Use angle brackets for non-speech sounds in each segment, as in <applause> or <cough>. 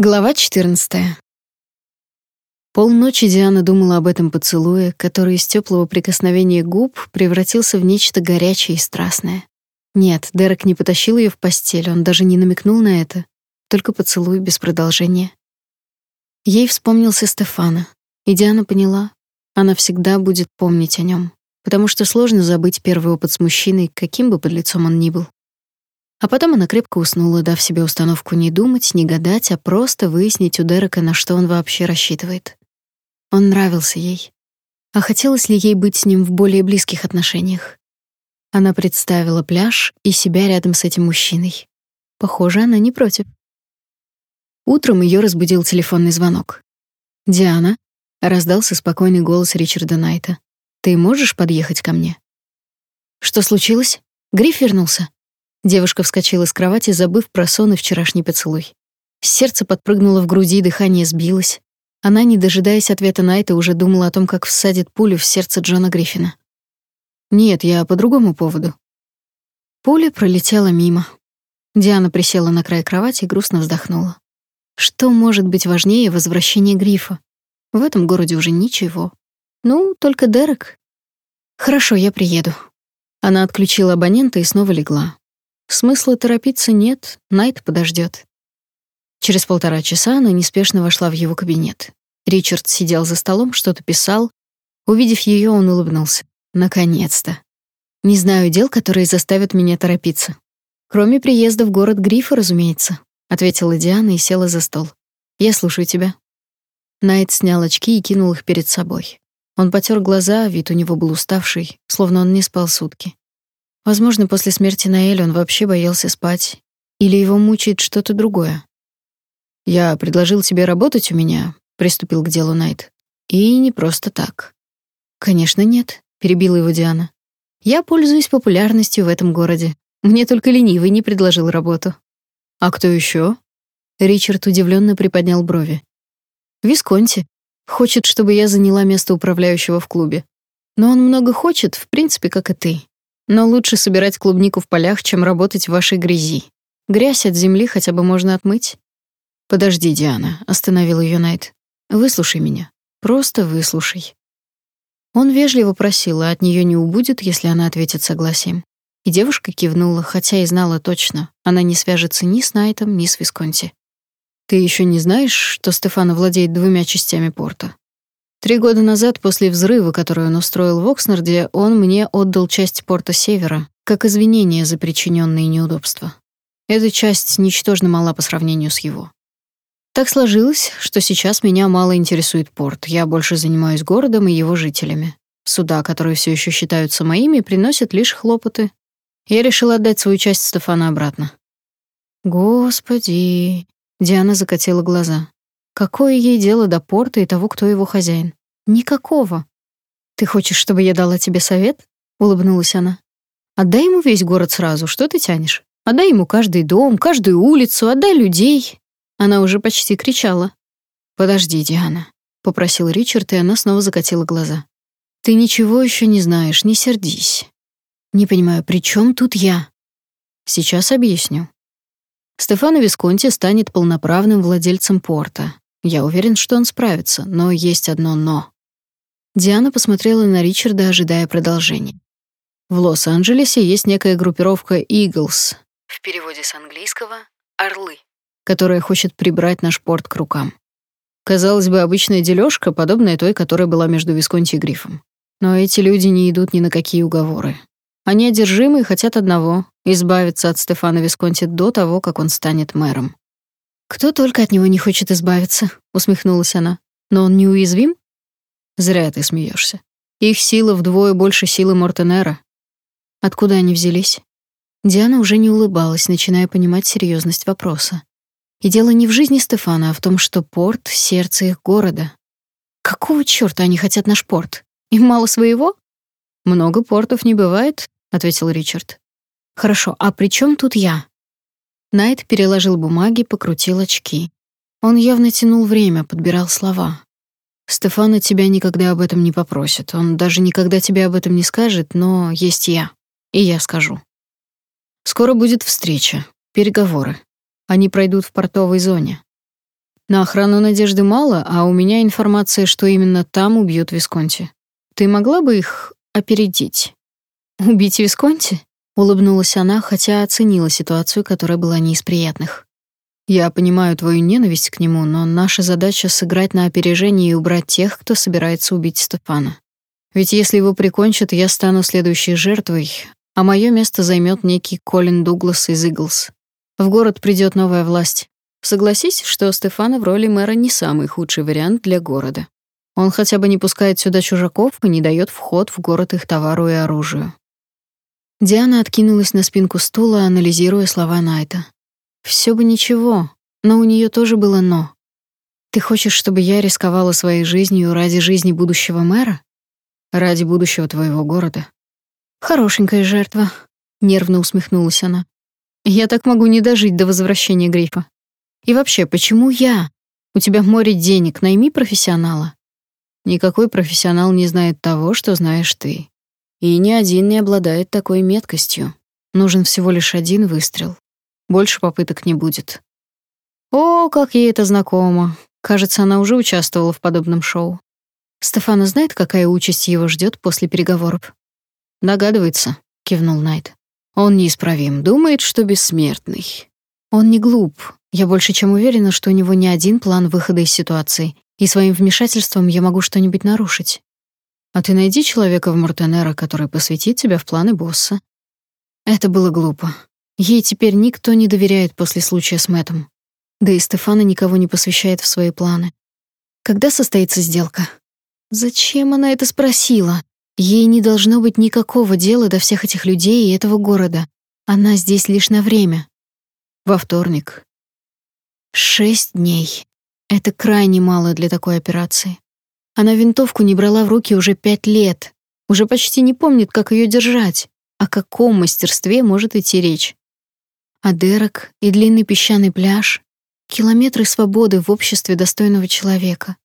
Глава 14. Полночи Диана думала об этом поцелуе, который из теплого прикосновения губ превратился в нечто горячее и страстное. Нет, Дерек не потащил ее в постель, он даже не намекнул на это. Только поцелуй без продолжения. Ей вспомнился Стефана, и Диана поняла, она всегда будет помнить о нем, потому что сложно забыть первый опыт с мужчиной, каким бы под лицом он ни был. А потом она крепко уснула, дав себе установку не думать, не гадать, а просто выяснить у Дерека, на что он вообще рассчитывает. Он нравился ей. А хотелось ли ей быть с ним в более близких отношениях? Она представила пляж и себя рядом с этим мужчиной. Похоже, она не против. Утром ее разбудил телефонный звонок. «Диана», — раздался спокойный голос Ричарда Найта, — «ты можешь подъехать ко мне?» «Что случилось? Гриф вернулся?» Девушка вскочила с кровати, забыв про сон и вчерашний поцелуй. Сердце подпрыгнуло в груди, дыхание сбилось. Она, не дожидаясь ответа Найта, уже думала о том, как всадит пулю в сердце Джона Гриффина. «Нет, я по другому поводу». Пуля пролетела мимо. Диана присела на край кровати и грустно вздохнула. Что может быть важнее возвращения Грифа? В этом городе уже ничего. Ну, только Дерек. Хорошо, я приеду. Она отключила абонента и снова легла. Смысла торопиться нет, Найт подождет. Через полтора часа она неспешно вошла в его кабинет. Ричард сидел за столом, что-то писал. Увидев ее, он улыбнулся. Наконец-то. Не знаю дел, которые заставят меня торопиться. Кроме приезда в город Грифа, разумеется, ответила Диана и села за стол. Я слушаю тебя. Найт снял очки и кинул их перед собой. Он потер глаза, вид у него был уставший, словно он не спал сутки. Возможно, после смерти Наэль он вообще боялся спать, или его мучает что-то другое. Я предложил тебе работать у меня, приступил к делу Найт. И не просто так. Конечно, нет, перебила его Диана. Я пользуюсь популярностью в этом городе. Мне только ленивый не предложил работу. А кто еще? Ричард удивленно приподнял брови. Висконти хочет, чтобы я заняла место управляющего в клубе. Но он много хочет, в принципе, как и ты. Но лучше собирать клубнику в полях, чем работать в вашей грязи. Грязь от земли хотя бы можно отмыть. Подожди, Диана, остановил ее Найт. Выслушай меня. Просто выслушай. Он вежливо просил, а от нее не убудет, если она ответит согласием. И девушка кивнула, хотя и знала точно, она не свяжется ни с Найтом, ни с Висконти. Ты еще не знаешь, что Стефано владеет двумя частями порта? Три года назад, после взрыва, который он устроил в Окснарде, он мне отдал часть порта Севера, как извинение за причиненные неудобства. Эта часть ничтожно мала по сравнению с его. Так сложилось, что сейчас меня мало интересует порт. Я больше занимаюсь городом и его жителями. Суда, которые все еще считаются моими, приносят лишь хлопоты. Я решила отдать свою часть Стефана обратно. Господи, Диана закатила глаза. Какое ей дело до порта и того, кто его хозяин? Никакого. Ты хочешь, чтобы я дала тебе совет? улыбнулась она. Отдай ему весь город сразу, что ты тянешь? Отдай ему каждый дом, каждую улицу, отдай людей. Она уже почти кричала. Подожди, Диана, попросил Ричард, и она снова закатила глаза. Ты ничего еще не знаешь, не сердись. Не понимаю, при чем тут я? Сейчас объясню. Стефано Висконти станет полноправным владельцем порта, я уверен, что он справится, но есть одно «но». Диана посмотрела на Ричарда, ожидая продолжения. В Лос-Анджелесе есть некая группировка Eagles, в переводе с английского «орлы», которая хочет прибрать наш порт к рукам. Казалось бы, обычная дележка, подобная той, которая была между Висконти и Грифом. Но эти люди не идут ни на какие уговоры. Они одержимы и хотят одного — избавиться от Стефана Висконти до того, как он станет мэром. Кто только от него не хочет избавиться, усмехнулась она. Но он неуязвим? Зря ты смеешься. Их сила вдвое больше силы Мортенера. Откуда они взялись? Диана уже не улыбалась, начиная понимать серьезность вопроса. И дело не в жизни Стефана, а в том, что порт — сердце их города. Какого чёрта они хотят наш порт? Им мало своего? Много портов не бывает, ответил Ричард. Хорошо, а при чем тут я? Найт переложил бумаги, покрутил очки. Он явно тянул время, подбирал слова. Стефана тебя никогда об этом не попросит. Он даже никогда тебе об этом не скажет, но есть я. И я скажу. Скоро будет встреча, переговоры. Они пройдут в портовой зоне. На охрану Надежды мало, а у меня информация, что именно там убьют Висконти. Ты могла бы их опередить? Убить Висконти? Улыбнулась она, хотя оценила ситуацию, которая была не из приятных. Я понимаю твою ненависть к нему, но наша задача сыграть на опережение и убрать тех, кто собирается убить Стефана. Ведь если его прикончат, я стану следующей жертвой, а мое место займет некий Колин Дуглас из Иглс. В город придет новая власть. Согласись, что Стефана в роли мэра не самый худший вариант для города. Он хотя бы не пускает сюда чужаков и не дает вход в город их товару и оружию. Диана откинулась на спинку стула, анализируя слова Найта. Все бы ничего, но у нее тоже было «но». «Ты хочешь, чтобы я рисковала своей жизнью ради жизни будущего мэра? Ради будущего твоего города?» «Хорошенькая жертва», — нервно усмехнулась она. «Я так могу не дожить до возвращения Грифа. И вообще, почему я? У тебя море денег, найми профессионала». Никакой профессионал не знает того, что знаешь ты. И ни один не обладает такой меткостью. Нужен всего лишь один выстрел. Больше попыток не будет. О, как ей это знакомо. Кажется, она уже участвовала в подобном шоу. Стефана знает, какая участь его ждет после переговоров. Догадывается, кивнул Найт. Он неисправим, думает, что бессмертный. Он не глуп. Я больше чем уверена, что у него не один план выхода из ситуации, и своим вмешательством я могу что-нибудь нарушить. А ты найди человека в Мортенера, который посвятит тебя в планы босса. Это было глупо. Ей теперь никто не доверяет после случая с Мэтом. Да и Стефана никого не посвящает в свои планы. Когда состоится сделка? Зачем она это спросила? Ей не должно быть никакого дела до всех этих людей и этого города. Она здесь лишь на время. Во вторник. Шесть дней. Это крайне мало для такой операции. Она винтовку не брала в руки уже пять лет. Уже почти не помнит, как ее держать. О каком мастерстве может идти речь? А Дерек и длинный песчаный пляж, километры свободы в обществе достойного человека.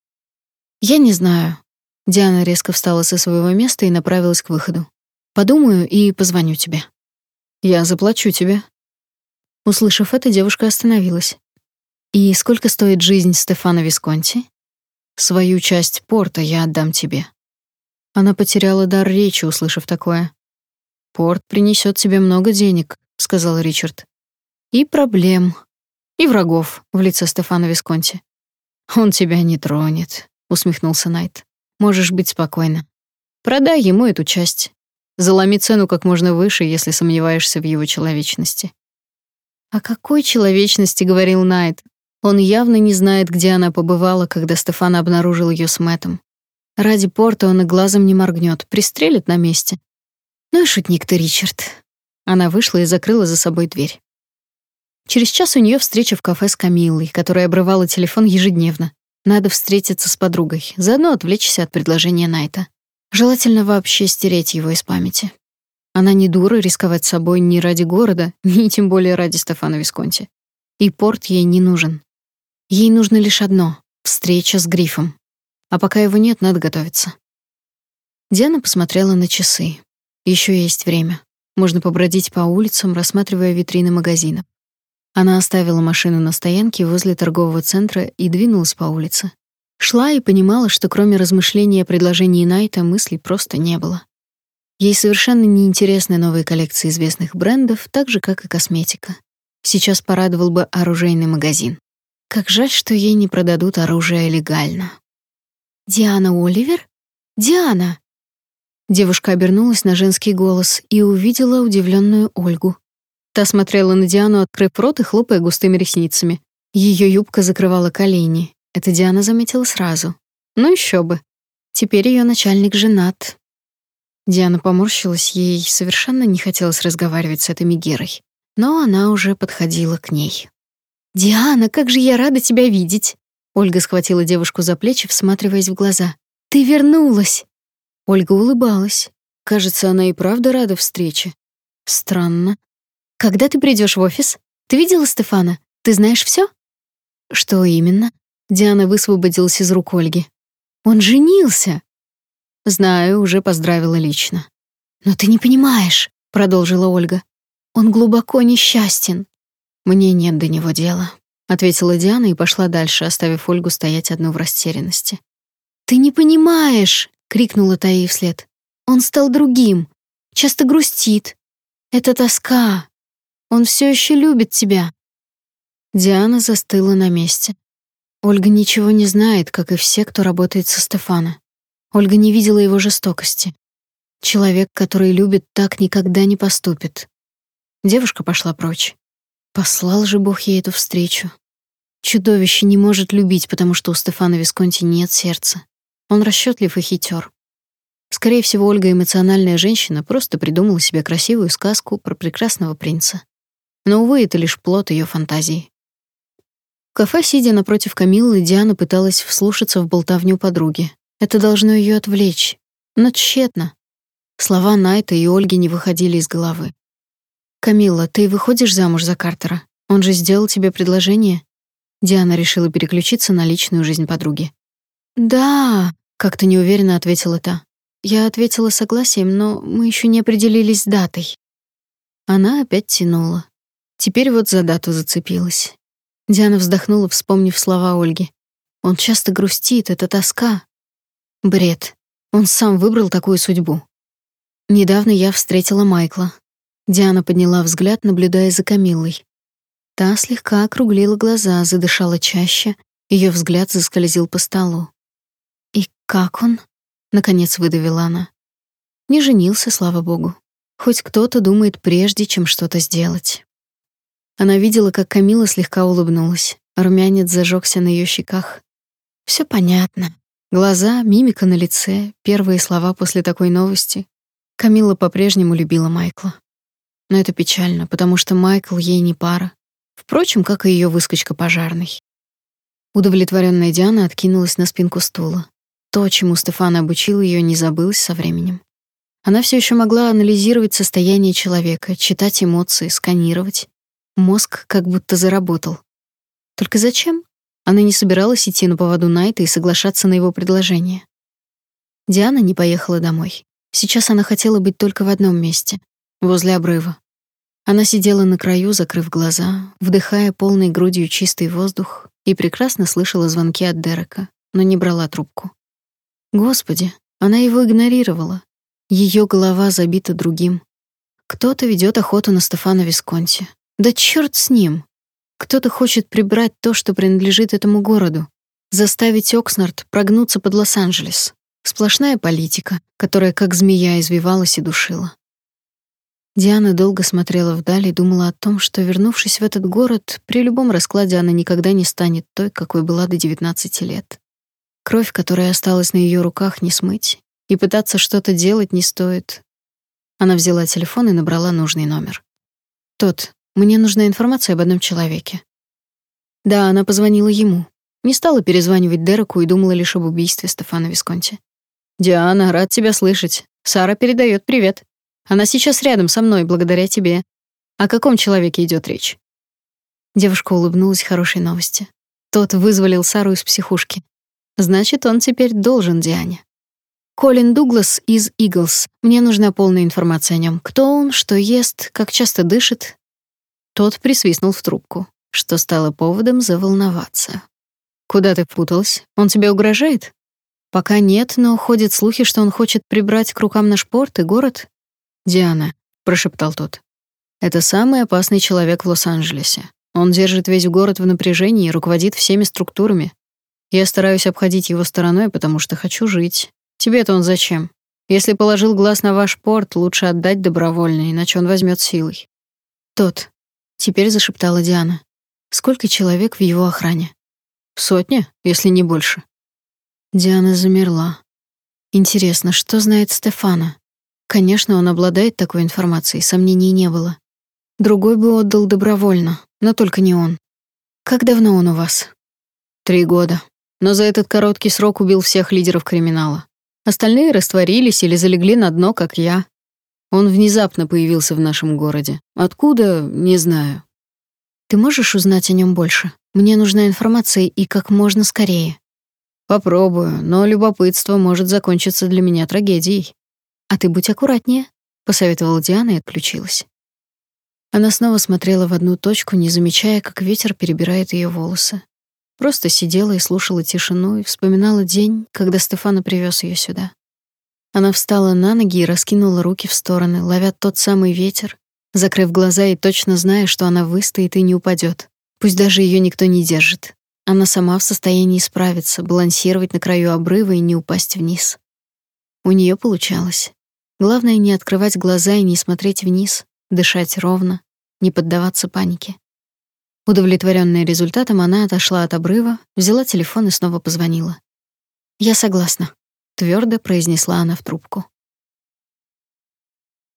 Я не знаю. Диана резко встала со своего места и направилась к выходу. Подумаю и позвоню тебе. Я заплачу тебе. Услышав это, девушка остановилась. И сколько стоит жизнь Стефана Висконти? Свою часть порта я отдам тебе. Она потеряла дар речи, услышав такое. Порт принесет тебе много денег, сказал Ричард и проблем, и врагов в лице Стефана Висконти. Он тебя не тронет, усмехнулся Найт. Можешь быть спокойна. Продай ему эту часть. Заломи цену как можно выше, если сомневаешься в его человечности. О какой человечности говорил Найт? Он явно не знает, где она побывала, когда Стефан обнаружил ее с Мэтом. Ради порта он и глазом не моргнет, пристрелит на месте. Ну и шутник ты, Ричард. Она вышла и закрыла за собой дверь. Через час у нее встреча в кафе с Камиллой, которая обрывала телефон ежедневно. Надо встретиться с подругой, заодно отвлечься от предложения Найта. Желательно вообще стереть его из памяти. Она не дура рисковать собой ни ради города, <laughs> ни тем более ради Стефана Висконти. И порт ей не нужен. Ей нужно лишь одно — встреча с Грифом. А пока его нет, надо готовиться. Диана посмотрела на часы. Еще есть время. Можно побродить по улицам, рассматривая витрины магазинов. Она оставила машину на стоянке возле торгового центра и двинулась по улице. Шла и понимала, что кроме размышления о предложении Найта мыслей просто не было. Ей совершенно не интересны новые коллекции известных брендов, так же, как и косметика. Сейчас порадовал бы оружейный магазин. Как жаль, что ей не продадут оружие легально. «Диана Оливер? Диана!» Девушка обернулась на женский голос и увидела удивленную Ольгу. Та смотрела на Диану, открыв рот и хлопая густыми ресницами. Ее юбка закрывала колени. Это Диана заметила сразу. Ну еще бы. Теперь ее начальник женат. Диана поморщилась, ей совершенно не хотелось разговаривать с этой Мегерой. Но она уже подходила к ней. «Диана, как же я рада тебя видеть!» Ольга схватила девушку за плечи, всматриваясь в глаза. «Ты вернулась!» Ольга улыбалась. Кажется, она и правда рада встрече. Странно. Когда ты придешь в офис? Ты видела Стефана? Ты знаешь все? Что именно? Диана высвободилась из рук Ольги. Он женился. Знаю, уже поздравила лично. Но ты не понимаешь, продолжила Ольга. Он глубоко несчастен. Мне нет до него дела. ответила Диана и пошла дальше, оставив Ольгу стоять одну в растерянности. Ты не понимаешь, крикнула Таи вслед. Он стал другим, часто грустит. Это тоска. Он все еще любит тебя. Диана застыла на месте. Ольга ничего не знает, как и все, кто работает со Стефана. Ольга не видела его жестокости. Человек, который любит, так никогда не поступит. Девушка пошла прочь. Послал же Бог ей эту встречу. Чудовище не может любить, потому что у Стефана Висконти нет сердца. Он расчетлив и хитер. Скорее всего, Ольга эмоциональная женщина, просто придумала себе красивую сказку про прекрасного принца. Но, увы, это лишь плод ее фантазии. В кафе, сидя напротив Камиллы, Диана пыталась вслушаться в болтовню подруги. Это должно ее отвлечь. Но тщетно. Слова Найта и Ольги не выходили из головы. «Камилла, ты выходишь замуж за Картера? Он же сделал тебе предложение?» Диана решила переключиться на личную жизнь подруги. «Да», — как-то неуверенно ответила та. Я ответила согласием, но мы еще не определились с датой. Она опять тянула. Теперь вот за дату зацепилась. Диана вздохнула, вспомнив слова Ольги. Он часто грустит, это тоска. Бред. Он сам выбрал такую судьбу. Недавно я встретила Майкла. Диана подняла взгляд, наблюдая за Камиллой. Та слегка округлила глаза, задышала чаще, ее взгляд заскользил по столу. «И как он?» — наконец выдавила она. Не женился, слава богу. Хоть кто-то думает прежде, чем что-то сделать. Она видела, как Камила слегка улыбнулась. Румянец зажегся на ее щеках. Все понятно. Глаза, мимика на лице, первые слова после такой новости. Камила по-прежнему любила Майкла. Но это печально, потому что Майкл ей не пара. Впрочем, как и ее выскочка пожарный. Удовлетворенная Диана откинулась на спинку стула. То, чему Стефан обучил ее, не забылось со временем. Она все еще могла анализировать состояние человека, читать эмоции, сканировать. Мозг как будто заработал. Только зачем? Она не собиралась идти на поводу Найта и соглашаться на его предложение. Диана не поехала домой. Сейчас она хотела быть только в одном месте — возле обрыва. Она сидела на краю, закрыв глаза, вдыхая полной грудью чистый воздух и прекрасно слышала звонки от Дерека, но не брала трубку. Господи, она его игнорировала. Ее голова забита другим. Кто-то ведет охоту на Стефана Висконти. Да черт с ним. Кто-то хочет прибрать то, что принадлежит этому городу, заставить Окснард прогнуться под Лос-Анджелес. Сплошная политика, которая как змея извивалась и душила. Диана долго смотрела вдаль и думала о том, что, вернувшись в этот город, при любом раскладе она никогда не станет той, какой была до 19 лет. Кровь, которая осталась на ее руках, не смыть, и пытаться что-то делать не стоит. Она взяла телефон и набрала нужный номер. «Тот, мне нужна информация об одном человеке». Да, она позвонила ему. Не стала перезванивать Дереку и думала лишь об убийстве Стефана Висконти. «Диана, рад тебя слышать. Сара передает привет. Она сейчас рядом со мной, благодаря тебе. О каком человеке идет речь?» Девушка улыбнулась хорошей новости. Тот вызволил Сару из психушки. Значит, он теперь должен Диане. Колин Дуглас из Иглс. Мне нужна полная информация о нем. Кто он, что ест, как часто дышит. Тот присвистнул в трубку, что стало поводом заволноваться. Куда ты впуталась? Он тебе угрожает? Пока нет, но ходят слухи, что он хочет прибрать к рукам наш порт и город. Диана, прошептал тот. Это самый опасный человек в Лос-Анджелесе. Он держит весь город в напряжении и руководит всеми структурами. Я стараюсь обходить его стороной, потому что хочу жить. Тебе-то он зачем? Если положил глаз на ваш порт, лучше отдать добровольно, иначе он возьмет силой. Тот. Теперь зашептала Диана. Сколько человек в его охране? Сотня, если не больше. Диана замерла. Интересно, что знает Стефана? Конечно, он обладает такой информацией, сомнений не было. Другой бы отдал добровольно, но только не он. Как давно он у вас? Три года. Но за этот короткий срок убил всех лидеров криминала. Остальные растворились или залегли на дно, как я. Он внезапно появился в нашем городе. Откуда, не знаю. Ты можешь узнать о нем больше? Мне нужна информация и как можно скорее. Попробую, но любопытство может закончиться для меня трагедией. А ты будь аккуратнее, посоветовала Диана и отключилась. Она снова смотрела в одну точку, не замечая, как ветер перебирает ее волосы. Просто сидела и слушала тишину и вспоминала день, когда Стефана привез ее сюда. Она встала на ноги и раскинула руки в стороны, ловя тот самый ветер, закрыв глаза и точно зная, что она выстоит и не упадет. Пусть даже ее никто не держит. Она сама в состоянии справиться, балансировать на краю обрыва и не упасть вниз. У нее получалось. Главное не открывать глаза и не смотреть вниз, дышать ровно, не поддаваться панике. Удовлетворенная результатом, она отошла от обрыва, взяла телефон и снова позвонила. "Я согласна", твердо произнесла она в трубку.